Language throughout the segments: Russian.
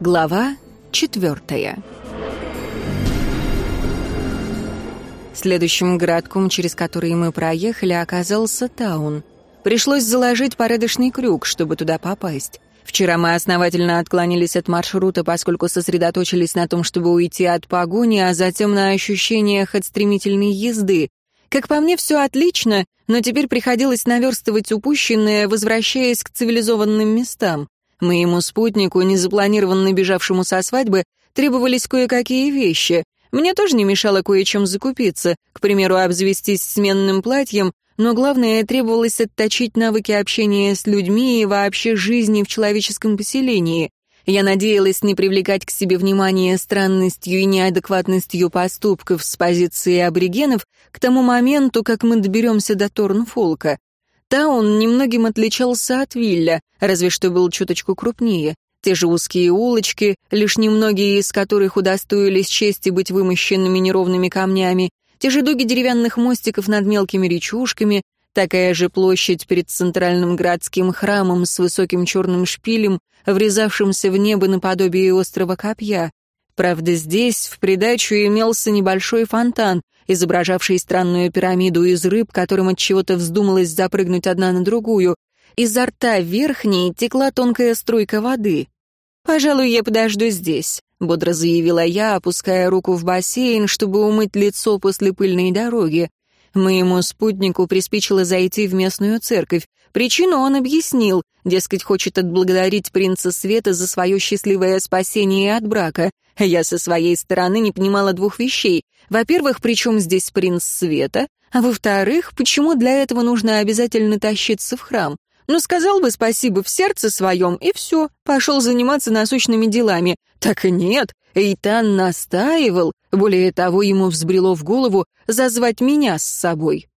Глава четвертая Следующим городком, через который мы проехали, оказался Таун. Пришлось заложить порядочный крюк, чтобы туда попасть. Вчера мы основательно отклонились от маршрута, поскольку сосредоточились на том, чтобы уйти от погони, а затем на ощущениях от стремительной езды. Как по мне, все отлично, но теперь приходилось наверстывать упущенное, возвращаясь к цивилизованным местам. Моему спутнику, незапланированно бежавшему со свадьбы, требовались кое-какие вещи. Мне тоже не мешало кое-чем закупиться, к примеру, обзавестись сменным платьем, но главное, требовалось отточить навыки общения с людьми и вообще жизни в человеческом поселении. Я надеялась не привлекать к себе внимание странностью и неадекватностью поступков с позиции аборигенов к тому моменту, как мы доберемся до Торнфолка. Таун немногим отличался от Вилля, разве что был чуточку крупнее. Те же узкие улочки, лишь немногие из которых удостоились чести быть вымощенными неровными камнями, те же дуги деревянных мостиков над мелкими речушками, такая же площадь перед центральным градским храмом с высоким черным шпилем, врезавшимся в небо наподобие острова Копья. Правда, здесь в придачу имелся небольшой фонтан, изображавший странную пирамиду из рыб, которым от чего-то вздумалось запрыгнуть одна на другую. Изо рта верхней текла тонкая струйка воды. «Пожалуй, я подожду здесь», — бодро заявила я, опуская руку в бассейн, чтобы умыть лицо после пыльной дороги. Моему спутнику приспичило зайти в местную церковь. Причину он объяснил, дескать, хочет отблагодарить принца Света за свое счастливое спасение от брака. Я со своей стороны не понимала двух вещей. Во-первых, при чем здесь принц Света? А во-вторых, почему для этого нужно обязательно тащиться в храм? Ну, сказал бы спасибо в сердце своем, и все, пошел заниматься насущными делами. Так и нет, Эйтан настаивал, более того, ему взбрело в голову зазвать меня с собой.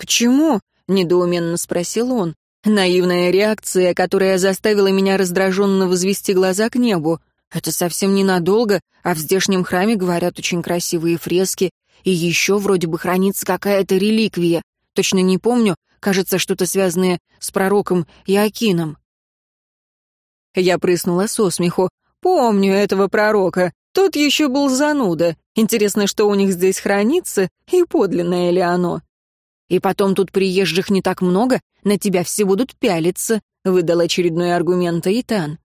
«Почему?» — недоуменно спросил он. Наивная реакция, которая заставила меня раздраженно возвести глаза к небу. Это совсем ненадолго, а в здешнем храме, говорят, очень красивые фрески, и еще вроде бы хранится какая-то реликвия. Точно не помню, Кажется, что-то связанное с пророком Иокином. Я прыснула со смеху. «Помню этого пророка. Тот еще был зануда. Интересно, что у них здесь хранится, и подлинное ли оно?» «И потом тут приезжих не так много, на тебя все будут пялиться», — выдал очередной аргумент Аитан.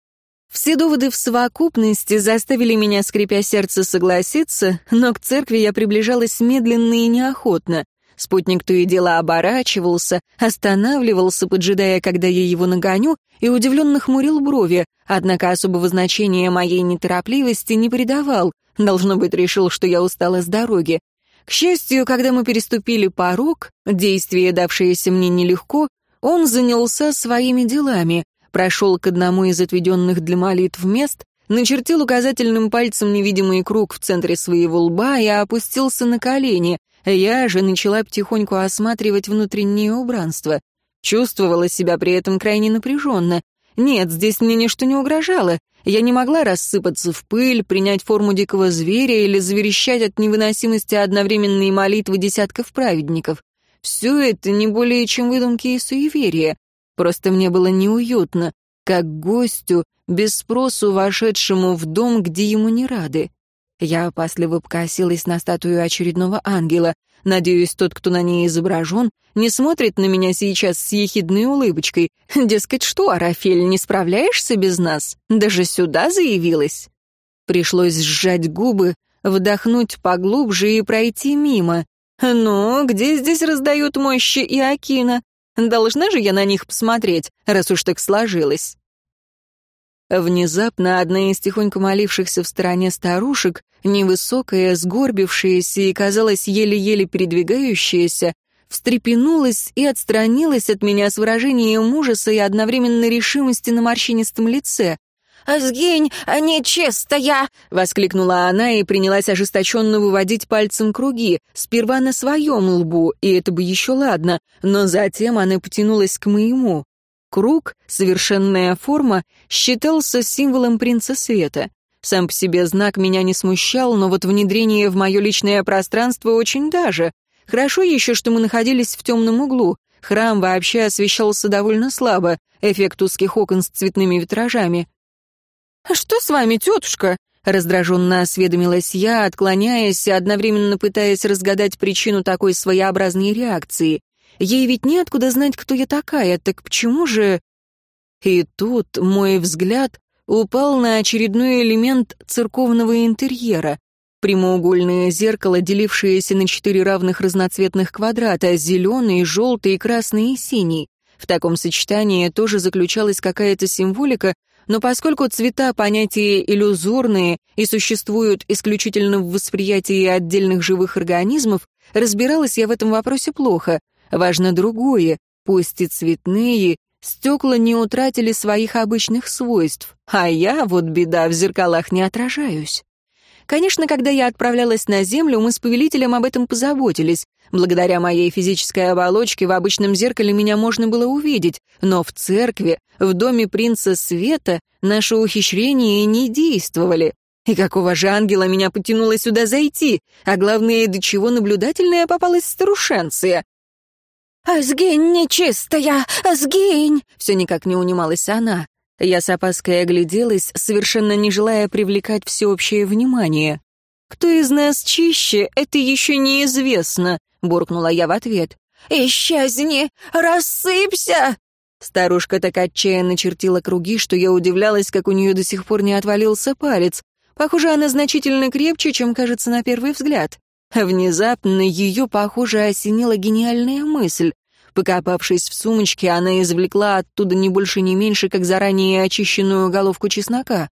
Все доводы в совокупности заставили меня, скрипя сердце, согласиться, но к церкви я приближалась медленно и неохотно. Спутник то и дело оборачивался, останавливался, поджидая, когда я его нагоню, и удивленно хмурил брови, однако особого значения моей неторопливости не придавал, должно быть, решил, что я устала с дороги. К счастью, когда мы переступили порог, действие, давшееся мне нелегко, он занялся своими делами, прошел к одному из отведенных для молитв мест, начертил указательным пальцем невидимый круг в центре своего лба и опустился на колени, я же начала потихоньку осматривать внутреннее убранство. Чувствовала себя при этом крайне напряженно. Нет, здесь мне ничто не угрожало. Я не могла рассыпаться в пыль, принять форму дикого зверя или заверещать от невыносимости одновременной молитвы десятков праведников. Все это не более чем выдумки и суеверия. Просто мне было неуютно, как гостю, без спросу вошедшему в дом, где ему не рады. Я опасливо покосилась на статую очередного ангела. Надеюсь, тот, кто на ней изображен, не смотрит на меня сейчас с ехидной улыбочкой. Дескать, что, Арафель, не справляешься без нас? Даже сюда заявилась? Пришлось сжать губы, вдохнуть поглубже и пройти мимо. «Ну, где здесь раздают мощи и Акина? Должна же я на них посмотреть, раз уж так сложилось». Внезапно одна из тихонько молившихся в стороне старушек, невысокая, сгорбившаяся и, казалось, еле-еле передвигающаяся, встрепенулась и отстранилась от меня с выражением ужаса и одновременной решимости на морщинистом лице. «Сгинь, а нечистая!» — воскликнула она и принялась ожесточенно выводить пальцем круги, сперва на своем лбу, и это бы еще ладно, но затем она потянулась к моему. Круг, совершенная форма, считался символом принца света. Сам по себе знак меня не смущал, но вот внедрение в мое личное пространство очень даже. Хорошо еще, что мы находились в темном углу. Храм вообще освещался довольно слабо, эффект узких окон с цветными витражами. «А «Что с вами, тетушка?» — раздраженно осведомилась я, отклоняясь, одновременно пытаясь разгадать причину такой своеобразной реакции. Ей ведь неоткуда знать, кто я такая, так почему же... И тут мой взгляд упал на очередной элемент церковного интерьера. Прямоугольное зеркало, делившееся на четыре равных разноцветных квадрата — зеленый, желтый, красный и синий. В таком сочетании тоже заключалась какая-то символика, но поскольку цвета — понятия иллюзорные и существуют исключительно в восприятии отдельных живых организмов, разбиралась я в этом вопросе плохо. Важно другое, пусть и цветные, стекла не утратили своих обычных свойств, а я, вот беда, в зеркалах не отражаюсь. Конечно, когда я отправлялась на Землю, мы с повелителем об этом позаботились. Благодаря моей физической оболочке в обычном зеркале меня можно было увидеть, но в церкви, в доме принца Света, наши ухищрения не действовали. И какого же ангела меня потянуло сюда зайти? А главное, до чего наблюдательная попалась старушенция? «Сгинь, нечистая! Сгинь!» Все никак не унималась она. Я с опаской огляделась, совершенно не желая привлекать всеобщее внимание. «Кто из нас чище, это еще неизвестно», — буркнула я в ответ. «Исчезни! Рассыпься!» Старушка так отчаянно чертила круги, что я удивлялась, как у нее до сих пор не отвалился палец. Похоже, она значительно крепче, чем кажется на первый взгляд. Внезапно ее, похоже, осенила гениальная мысль. Покопавшись в сумочке, она извлекла оттуда не больше, не меньше, как заранее очищенную головку чеснока.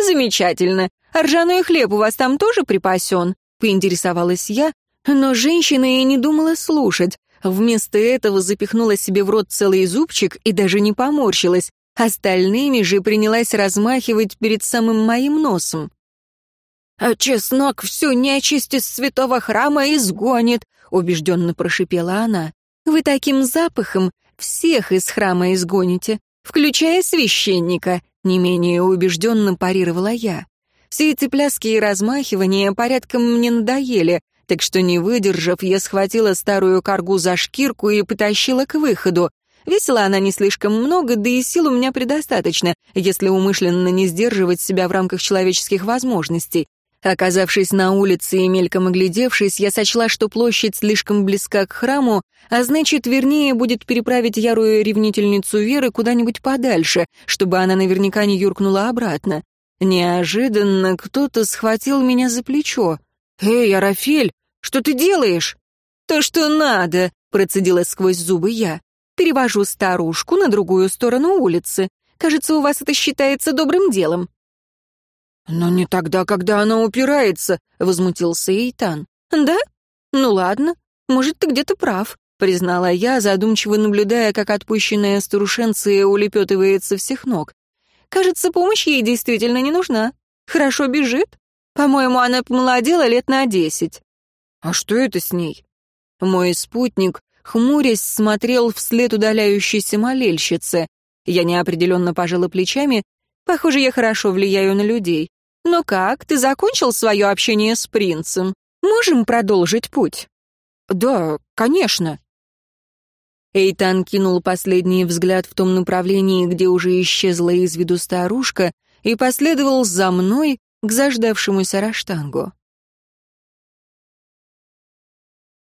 «Замечательно. Ржаной хлеб у вас там тоже припасен?» — поинтересовалась я, но женщина и не думала слушать. Вместо этого запихнула себе в рот целый зубчик и даже не поморщилась. Остальными же принялась размахивать перед самым моим носом. «А чеснок всю нечисть из святого храма изгонит», — убежденно прошипела она. «Вы таким запахом всех из храма изгоните, включая священника», — не менее убежденно парировала я. Все эти пляски и размахивания порядком мне надоели, так что, не выдержав, я схватила старую коргу за шкирку и потащила к выходу. Весила она не слишком много, да и сил у меня предостаточно, если умышленно не сдерживать себя в рамках человеческих возможностей. Оказавшись на улице и мельком оглядевшись, я сочла, что площадь слишком близка к храму, а значит, вернее будет переправить ярую ревнительницу Веры куда-нибудь подальше, чтобы она наверняка не юркнула обратно. Неожиданно кто-то схватил меня за плечо. «Эй, Арафель, что ты делаешь?» «То, что надо», — процедила сквозь зубы я. «Перевожу старушку на другую сторону улицы. Кажется, у вас это считается добрым делом». «Но не тогда, когда она упирается», — возмутился Эйтан. «Да? Ну ладно, может, ты где-то прав», — признала я, задумчиво наблюдая, как отпущенная старушенция улепетывает со всех ног. «Кажется, помощь ей действительно не нужна. Хорошо бежит. По-моему, она помолодела лет на десять». «А что это с ней?» Мой спутник, хмурясь, смотрел вслед удаляющейся молельщице. Я неопределенно пожала плечами, Похоже, я хорошо влияю на людей. Ну как, ты закончил свое общение с принцем? Можем продолжить путь?» «Да, конечно». Эйтан кинул последний взгляд в том направлении, где уже исчезла из виду старушка, и последовал за мной к заждавшемуся раштангу.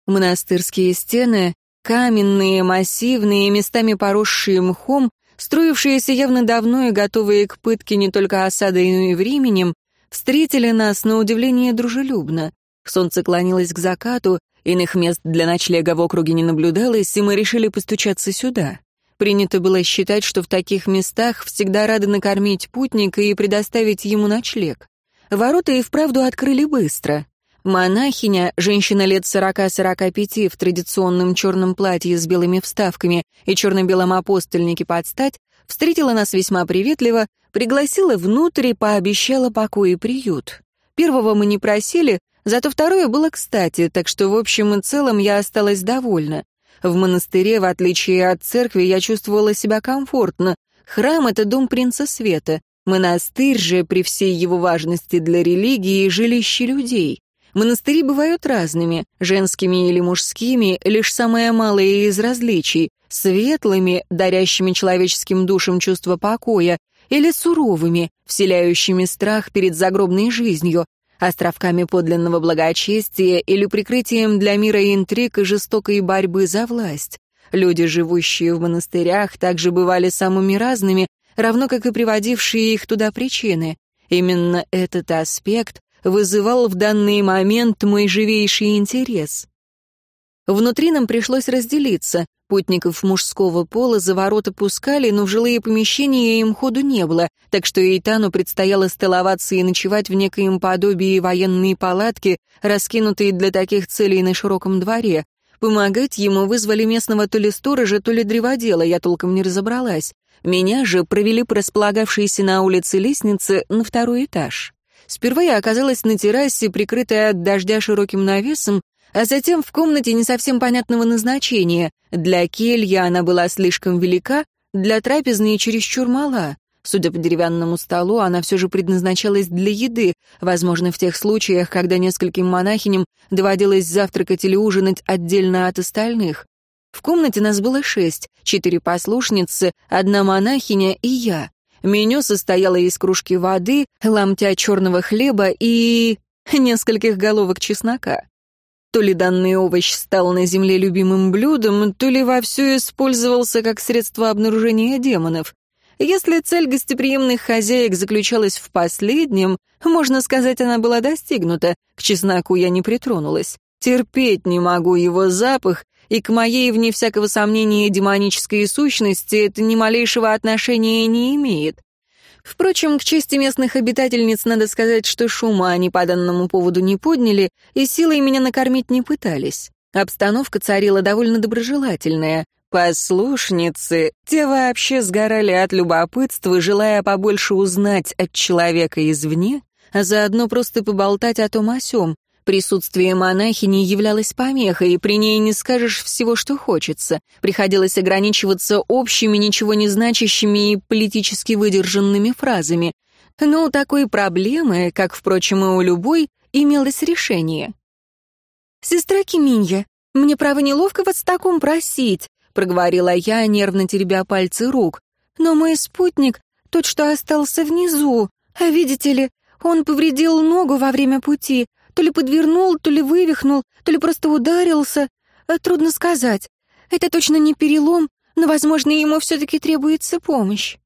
Монастырские стены, каменные, массивные, местами поросшие мхом, строившиеся явно давно и готовые к пытке не только осадой, но и временем, встретили нас на удивление дружелюбно. Солнце клонилось к закату, иных мест для ночлега в округе не наблюдалось, и мы решили постучаться сюда. Принято было считать, что в таких местах всегда рады накормить путника и предоставить ему ночлег. Ворота и вправду открыли быстро. Монахиня, женщина лет сорока-сорока пяти в традиционном черном платье с белыми вставками и черно-белом апостольнике под стать, встретила нас весьма приветливо, пригласила внутрь и пообещала покой и приют. Первого мы не просили, зато второе было кстати, так что в общем и целом я осталась довольна. В монастыре, в отличие от церкви, я чувствовала себя комфортно. Храм — это дом принца света. Монастырь же, при всей его важности для религии, жилище людей. Монастыри бывают разными, женскими или мужскими, лишь самое малое из различий, светлыми, дарящими человеческим душам чувство покоя, или суровыми, вселяющими страх перед загробной жизнью, островками подлинного благочестия или прикрытием для мира интриг и жестокой борьбы за власть. Люди, живущие в монастырях, также бывали самыми разными, равно как и приводившие их туда причины. Именно этот аспект вызывал в данный момент мой живейший интерес. Внутри нам пришлось разделиться. Путников мужского пола за ворота пускали, но в жилые помещения им ходу не было, так что Эйтану предстояло столоваться и ночевать в некоем подобии военной палатки, раскинутой для таких целей на широком дворе. Помогать ему вызвали местного то ли сторожа, то ли древодела, я толком не разобралась. Меня же провели по располагавшейся на улице лестнице на второй этаж. Сперва я оказалась на террасе, прикрытая от дождя широким навесом, а затем в комнате не совсем понятного назначения. Для кельи она была слишком велика, для трапезной чересчур мала. Судя по деревянному столу, она все же предназначалась для еды, возможно, в тех случаях, когда нескольким монахиням доводилось завтракать или ужинать отдельно от остальных. В комнате нас было шесть, четыре послушницы, одна монахиня и я. Меню состояло из кружки воды, ломтя черного хлеба и... нескольких головок чеснока. То ли данный овощ стал на земле любимым блюдом, то ли вовсю использовался как средство обнаружения демонов. Если цель гостеприимных хозяек заключалась в последнем, можно сказать, она была достигнута. К чесноку я не притронулась. Терпеть не могу его запах, и к моей, вне всякого сомнения, демонической сущности это ни малейшего отношения не имеет. Впрочем, к чести местных обитательниц надо сказать, что шума они по данному поводу не подняли и силой меня накормить не пытались. Обстановка царила довольно доброжелательная. Послушницы, те вообще сгорали от любопытства, желая побольше узнать от человека извне, а заодно просто поболтать о том о сём, Присутствие монахини являлось помехой, и при ней не скажешь всего, что хочется. Приходилось ограничиваться общими, ничего не значащими и политически выдержанными фразами. Но у такой проблемы, как, впрочем, и у любой, имелось решение. «Сестра Киминья, мне, право, неловко вас таком просить», проговорила я, нервно теребя пальцы рук. «Но мой спутник, тот, что остался внизу, а видите ли, он повредил ногу во время пути, то ли подвернул, то ли вывихнул, то ли просто ударился. Э, трудно сказать. Это точно не перелом, но, возможно, ему все-таки требуется помощь.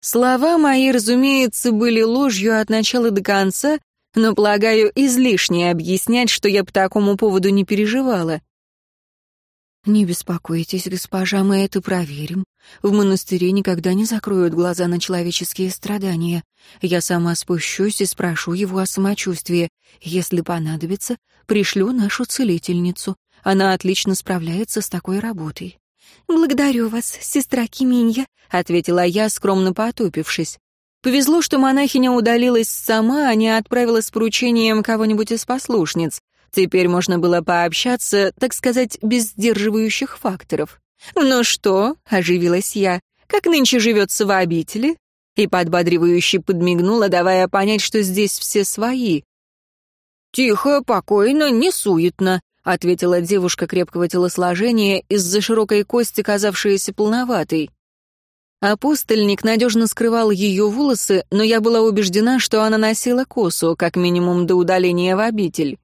Слова мои, разумеется, были ложью от начала до конца, но, полагаю, излишне объяснять, что я по такому поводу не переживала. «Не беспокойтесь, госпожа, мы это проверим. В монастыре никогда не закроют глаза на человеческие страдания. Я сама спущусь и спрошу его о самочувствии. Если понадобится, пришлю нашу целительницу. Она отлично справляется с такой работой». «Благодарю вас, сестра Киминья», — ответила я, скромно потупившись. Повезло, что монахиня удалилась сама, а не отправила с поручением кого-нибудь из послушниц. Теперь можно было пообщаться, так сказать, без сдерживающих факторов. «Ну что?» — оживилась я. «Как нынче живется в обители?» И подбодривающе подмигнула, давая понять, что здесь все свои. «Тихо, покойно, не суетно», — ответила девушка крепкого телосложения, из-за широкой кости казавшаяся полноватой. Апостольник надежно скрывал ее волосы, но я была убеждена, что она носила косу, как минимум до удаления в обитель.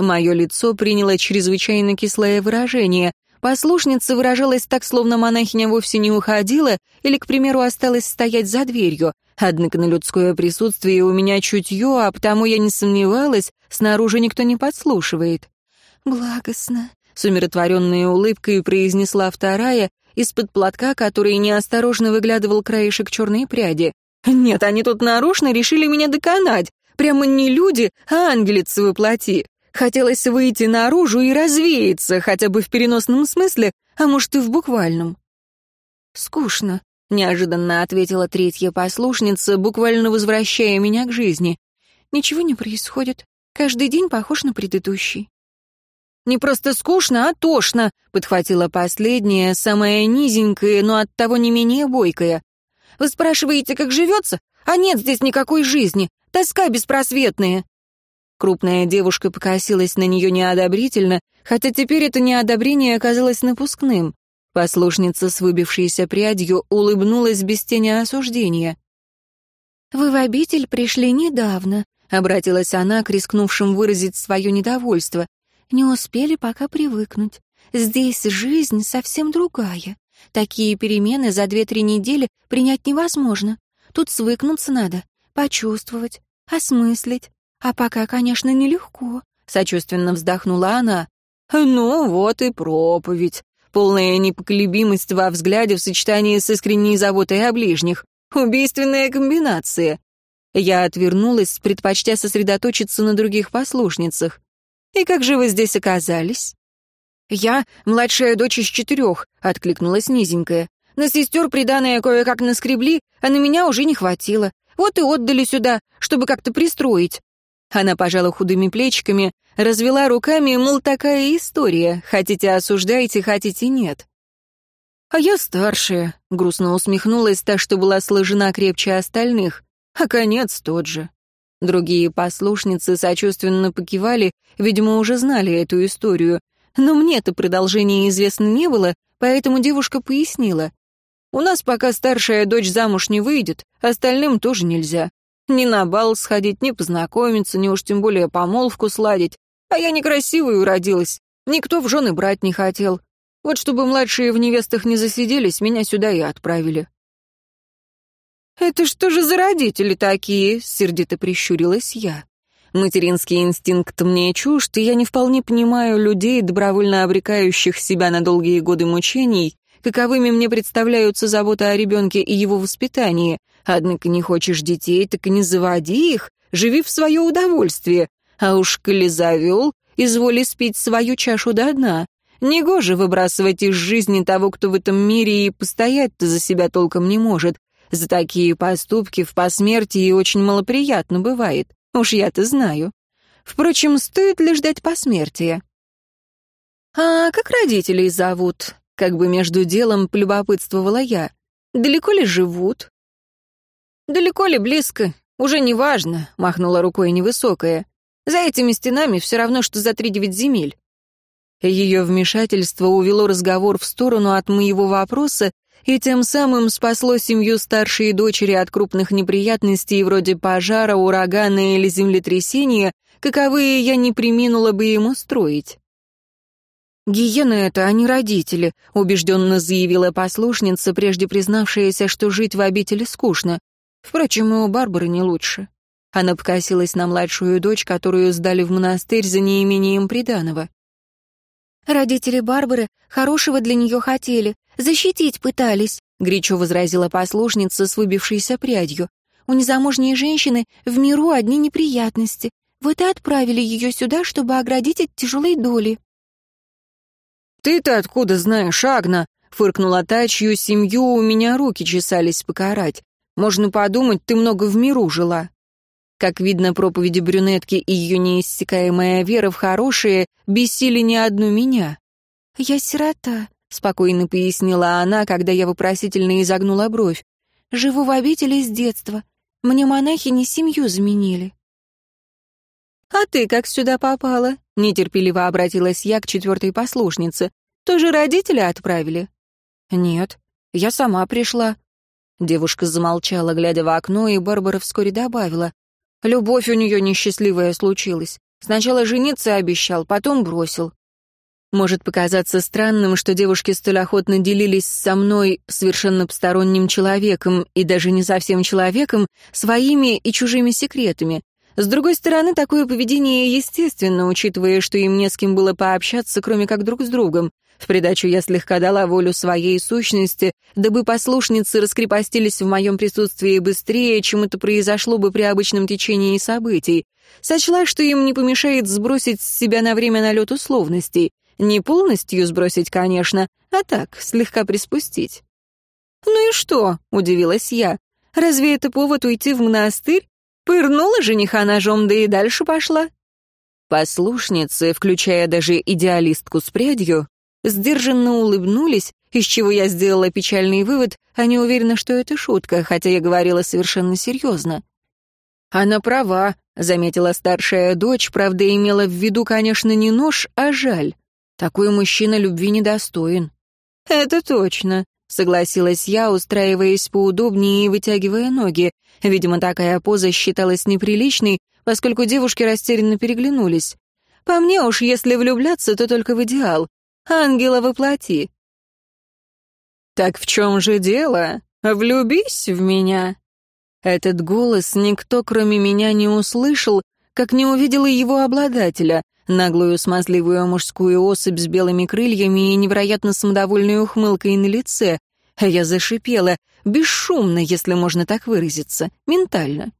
Мое лицо приняло чрезвычайно кислое выражение. Послушница выражалась так, словно монахиня вовсе не уходила или, к примеру, осталась стоять за дверью. Однако на людское присутствие у меня чутье, а потому я не сомневалась, снаружи никто не подслушивает. «Благостно», — с умиротворенной улыбкой произнесла вторая, из-под платка, который неосторожно выглядывал краешек черной пряди. «Нет, они тут нарочно решили меня доконать. Прямо не люди, а ангелицы воплоти. Хотелось выйти наружу и развеяться, хотя бы в переносном смысле, а может и в буквальном. «Скучно», — неожиданно ответила третья послушница, буквально возвращая меня к жизни. «Ничего не происходит. Каждый день похож на предыдущий». «Не просто скучно, а тошно», — подхватила последняя, самая низенькая, но оттого не менее бойкая. «Вы спрашиваете, как живется? А нет здесь никакой жизни. Тоска беспросветная. Крупная девушка покосилась на нее неодобрительно, хотя теперь это неодобрение оказалось напускным. Послушница с выбившейся прядью улыбнулась без тени осуждения. «Вы в обитель пришли недавно», — обратилась она к рискнувшим выразить свое недовольство. «Не успели пока привыкнуть. Здесь жизнь совсем другая. Такие перемены за две-три недели принять невозможно. Тут свыкнуться надо, почувствовать, осмыслить. А пока, конечно, нелегко», — сочувственно вздохнула она. «Ну вот и проповедь. Полная непоколебимость во взгляде в сочетании с искренней заботой о ближних. Убийственная комбинация». Я отвернулась, предпочтя сосредоточиться на других послушницах. «И как же вы здесь оказались?» «Я младшая дочь из четырех», — откликнулась низенькая. «На сестер приданное кое-как наскребли, а на меня уже не хватило. Вот и отдали сюда, чтобы как-то пристроить». Она пожала худыми плечиками, развела руками, мол, такая история. Хотите осуждайте, хотите нет. «А я старшая», — грустно усмехнулась та, что была сложена крепче остальных. «А конец тот же». Другие послушницы сочувственно покивали, видимо, уже знали эту историю. Но мне-то продолжения известно не было, поэтому девушка пояснила. «У нас пока старшая дочь замуж не выйдет, остальным тоже нельзя. Ни на бал сходить, ни познакомиться, ни уж тем более помолвку сладить. А я некрасивую родилась, никто в жены брать не хотел. Вот чтобы младшие в невестах не засиделись, меня сюда и отправили». «Это что же за родители такие?» — сердито прищурилась я. Материнский инстинкт мне чужд, и я не вполне понимаю людей, добровольно обрекающих себя на долгие годы мучений, каковыми мне представляются забота о ребенке и его воспитании. Однако не хочешь детей, так и не заводи их, живи в свое удовольствие. А уж коли завел, изволи спить свою чашу до дна. Негоже выбрасывать из жизни того, кто в этом мире и постоять-то за себя толком не может. За такие поступки в посмертии очень малоприятно бывает. Уж я-то знаю. Впрочем, стоит ли ждать посмертия? «А как родителей зовут?» Как бы между делом полюбопытствовала я. «Далеко ли живут?» «Далеко ли близко? Уже не важно», — махнула рукой невысокая. «За этими стенами все равно, что за три девять земель». Ее вмешательство увело разговор в сторону от моего вопроса и тем самым спасло семью старшей дочери от крупных неприятностей вроде пожара, урагана или землетрясения, каковые я не приминула бы ему строить. «Гиены это, а не родители», — убежденно заявила послушница, прежде признавшаяся, что жить в обители скучно. Впрочем, и у Барбары не лучше. Она покосилась на младшую дочь, которую сдали в монастырь за неимением приданого. «Родители Барбары хорошего для нее хотели, защитить пытались», — горячо возразила послушница с выбившейся прядью. «У незамужней женщины в миру одни неприятности. Вот и отправили ее сюда, чтобы оградить от тяжелой доли». «Ты-то откуда знаешь, Агна?» — фыркнула та, чью семью у меня руки чесались покарать. «Можно подумать, ты много в миру жила». Как видно, проповеди брюнетки и ее неиссякаемая вера в хорошее бесили не одну меня. «Я сирота», — спокойно пояснила она, когда я вопросительно изогнула бровь. «Живу в обители с детства. Мне монахини семью заменили». «А ты как сюда попала?» — нетерпеливо обратилась я к четвертой послушнице. «Тоже родители отправили?» «Нет, я сама пришла». Девушка замолчала, глядя в окно, и Барбара вскоре добавила. «Любовь у нее несчастливая случилась. Сначала жениться обещал, потом бросил. Может показаться странным, что девушки столь охотно делились со мной, совершенно посторонним человеком, и даже не совсем человеком, своими и чужими секретами. С другой стороны, такое поведение естественно, учитывая, что им не с кем было пообщаться, кроме как друг с другом. В придачу я слегка дала волю своей сущности, дабы послушницы раскрепостились в моем присутствии быстрее, чем это произошло бы при обычном течении событий. Сочла, что им не помешает сбросить с себя на время налет условностей. Не полностью сбросить, конечно, а так, слегка приспустить. «Ну и что?» — удивилась я. «Разве это повод уйти в монастырь? Пырнула жениха ножом, да и дальше пошла». Послушницы, включая даже идеалистку с прядью, сдержанно улыбнулись, из чего я сделала печальный вывод, они уверены, что это шутка, хотя я говорила совершенно серьезно. Она права, заметила старшая дочь, правда, имела в виду, конечно, не нож, а жаль. Такой мужчина любви недостоин. Это точно, согласилась я, устраиваясь поудобнее и вытягивая ноги. Видимо, такая поза считалась неприличной, поскольку девушки растерянно переглянулись. По мне уж, если влюбляться, то только в идеал. Ангела воплоти. «Так в чем же дело? Влюбись в меня!» Этот голос никто, кроме меня, не услышал, как не увидел и его обладателя, наглую смазливую мужскую особь с белыми крыльями и невероятно самодовольной ухмылкой на лице. А я зашипела, бесшумно, если можно так выразиться, ментально.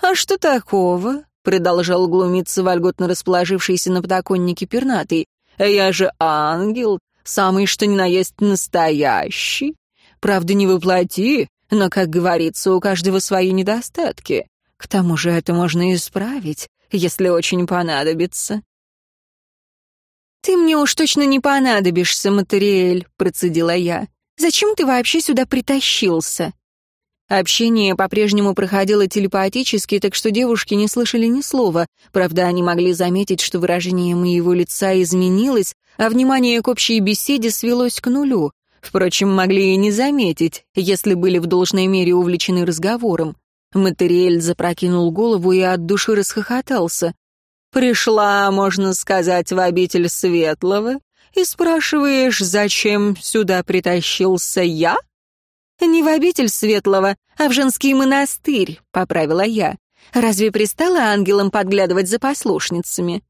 «А что такого?» — продолжал глумиться вольготно расположившийся на подоконнике пернатый. «Я же ангел, самый что ни на есть настоящий. Правда, не воплоти, но, как говорится, у каждого свои недостатки. К тому же это можно исправить, если очень понадобится. «Ты мне уж точно не понадобишься, Материэль», — процедила я. «Зачем ты вообще сюда притащился?» Общение по-прежнему проходило телепатически, так что девушки не слышали ни слова. Правда, они могли заметить, что выражение моего лица изменилось, а внимание к общей беседе свелось к нулю. Впрочем, могли и не заметить, если были в должной мере увлечены разговором. Материэль запрокинул голову и от души расхохотался. «Пришла, можно сказать, в обитель Светлого, и спрашиваешь, зачем сюда притащился я?» «Не в обитель Светлого, а в женский монастырь», — поправила я. «Разве пристало ангелам подглядывать за послушницами?»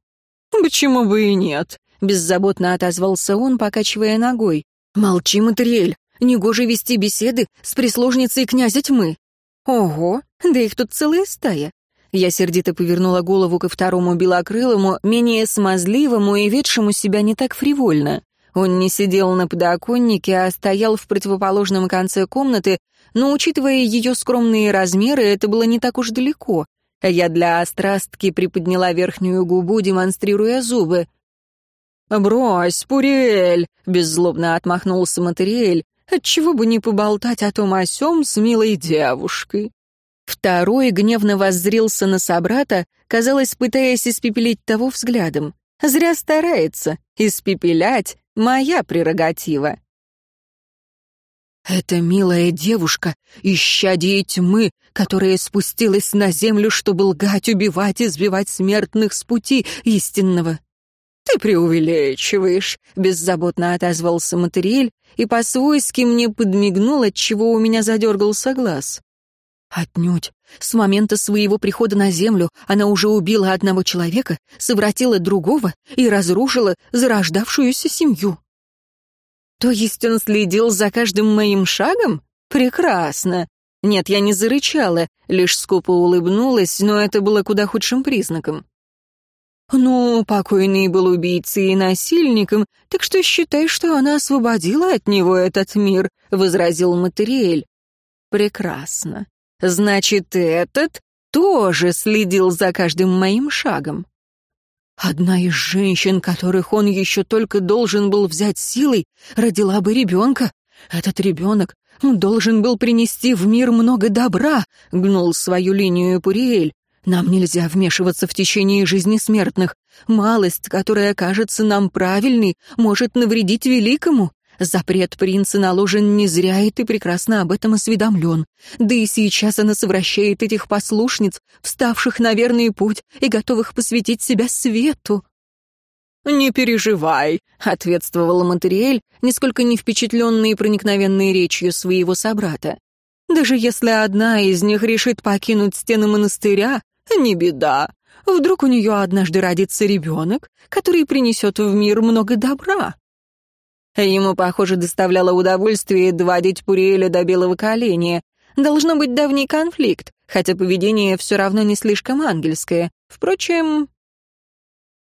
«Почему бы и нет?» — беззаботно отозвался он, покачивая ногой. «Молчи, Материэль, негоже вести беседы с прислужницей князя тьмы». «Ого, да их тут целая стая». Я сердито повернула голову ко второму белокрылому, менее смазливому и ведшему себя не так фривольно. Он не сидел на подоконнике, а стоял в противоположном конце комнаты, но, учитывая ее скромные размеры, это было не так уж далеко. Я для острастки приподняла верхнюю губу, демонстрируя зубы. «Брось, Пурель!» — беззлобно отмахнулся Материэль. «Отчего бы не поболтать о том о сём с милой девушкой?» Второй гневно воззрился на собрата, казалось, пытаясь испепелить того взглядом. «Зря старается. Испепелять — моя прерогатива». «Это милая девушка, исчадие тьмы, которая спустилась на землю, чтобы лгать, убивать и сбивать смертных с пути истинного. «Ты преувеличиваешь», — беззаботно отозвался Материэль и по-свойски мне подмигнул, отчего у меня задергался глаз. Отнюдь. С момента своего прихода на Землю она уже убила одного человека, совратила другого и разрушила зарождавшуюся семью. То есть он следил за каждым моим шагом? Прекрасно. Нет, я не зарычала, лишь скупо улыбнулась, но это было куда худшим признаком. «Ну, покойный был убийцей и насильником, так что считай, что она освободила от него этот мир», — возразил Материэль. «Прекрасно. Значит, этот тоже следил за каждым моим шагом». Одна из женщин, которых он еще только должен был взять силой, родила бы ребенка. Этот ребенок должен был принести в мир много добра, гнул свою линию Пуриэль. Нам нельзя вмешиваться в течение жизни смертных. Малость, которая кажется нам правильной, может навредить великому. Запрет принца наложен не зря, и ты прекрасно об этом осведомлен. Да и сейчас она совращает этих послушниц, вставших на верный путь и готовых посвятить себя свету. «Не переживай», — ответствовала Материэль, нисколько не впечатленный проникновенной речью своего собрата. «Даже если одна из них решит покинуть стены монастыря, не беда. Вдруг у нее однажды родится ребенок, который принесет в мир много добра. Ему, похоже, доставляло удовольствие доводить Пуриэля до белого коленя. Должно быть давний конфликт, хотя поведение все равно не слишком ангельское. Впрочем,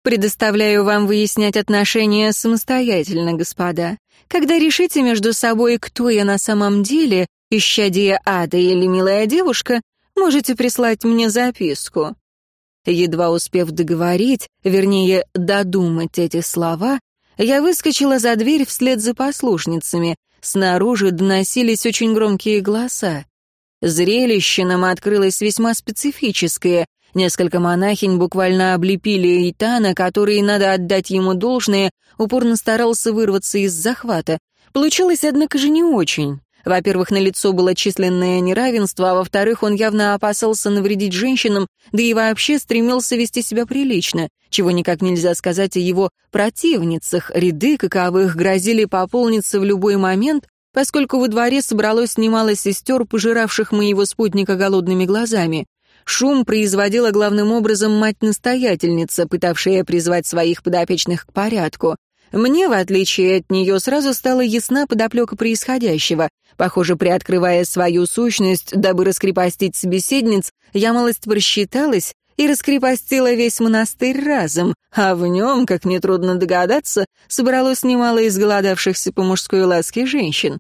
предоставляю вам выяснять отношения самостоятельно, господа. Когда решите между собой, кто я на самом деле, исчадие ада или милая девушка, Можете прислать мне записку». Едва успев договорить, вернее, додумать эти слова, я выскочила за дверь вслед за послушницами. Снаружи доносились очень громкие голоса. Зрелище нам открылось весьма специфическое. Несколько монахинь буквально облепили Итана, который, надо отдать ему должное, упорно старался вырваться из захвата. Получилось, однако же, не очень. Во-первых, на лицо было численное неравенство, а во-вторых, он явно опасался навредить женщинам, да и вообще стремился вести себя прилично, чего никак нельзя сказать о его противницах, ряды каковых грозили пополниться в любой момент, поскольку во дворе собралось немало сестер, пожиравших моего спутника голодными глазами. Шум производила главным образом мать-настоятельница, пытавшая призвать своих подопечных к порядку. Мне, в отличие от нее, сразу стала ясна подоплека происходящего. Похоже, приоткрывая свою сущность, дабы раскрепостить собеседниц, я малость просчиталась и раскрепостила весь монастырь разом, а в нем, как нетрудно догадаться, собралось немало изголодавшихся по мужской ласке женщин.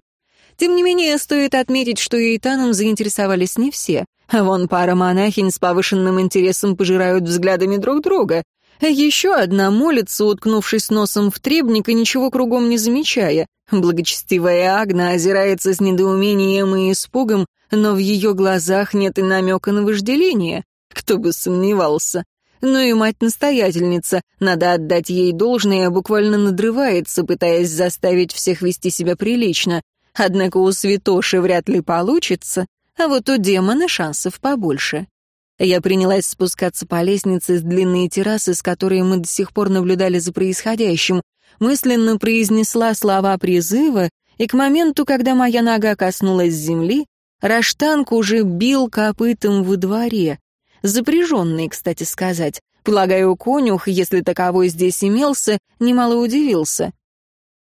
Тем не менее, стоит отметить, что Эйтаном заинтересовались не все. Вон пара монахинь с повышенным интересом пожирают взглядами друг друга. Еще одна молится, уткнувшись носом в требник и ничего кругом не замечая. Благочестивая Агна озирается с недоумением и испугом, но в ее глазах нет и намека на вожделение. Кто бы сомневался. Но и мать-настоятельница, надо отдать ей должное, буквально надрывается, пытаясь заставить всех вести себя прилично. Однако у святоши вряд ли получится, а вот у демона шансов побольше. Я принялась спускаться по лестнице с длинной террасы, с которой мы до сих пор наблюдали за происходящим, мысленно произнесла слова призыва, и к моменту, когда моя нога коснулась земли, Раштанг уже бил копытом во дворе. Запряженный, кстати сказать. Полагаю, конюх, если таковой здесь имелся, немало удивился.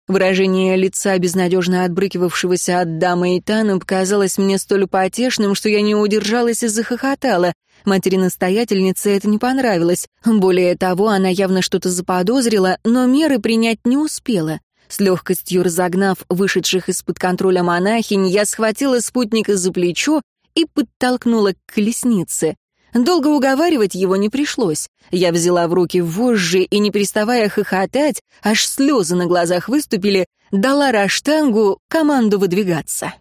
Выражение лица безнадежно отбрыкивавшегося от дамы Итана показалось мне столь потешным, что я не удержалась и захохотала. Матери-настоятельнице это не понравилось. Более того, она явно что-то заподозрила, но меры принять не успела. С легкостью разогнав вышедших из-под контроля монахинь, я схватила спутника за плечо и подтолкнула к колеснице. Долго уговаривать его не пришлось. Я взяла в руки вожжи и, не переставая хохотать, аж слезы на глазах выступили, дала Раштангу команду выдвигаться.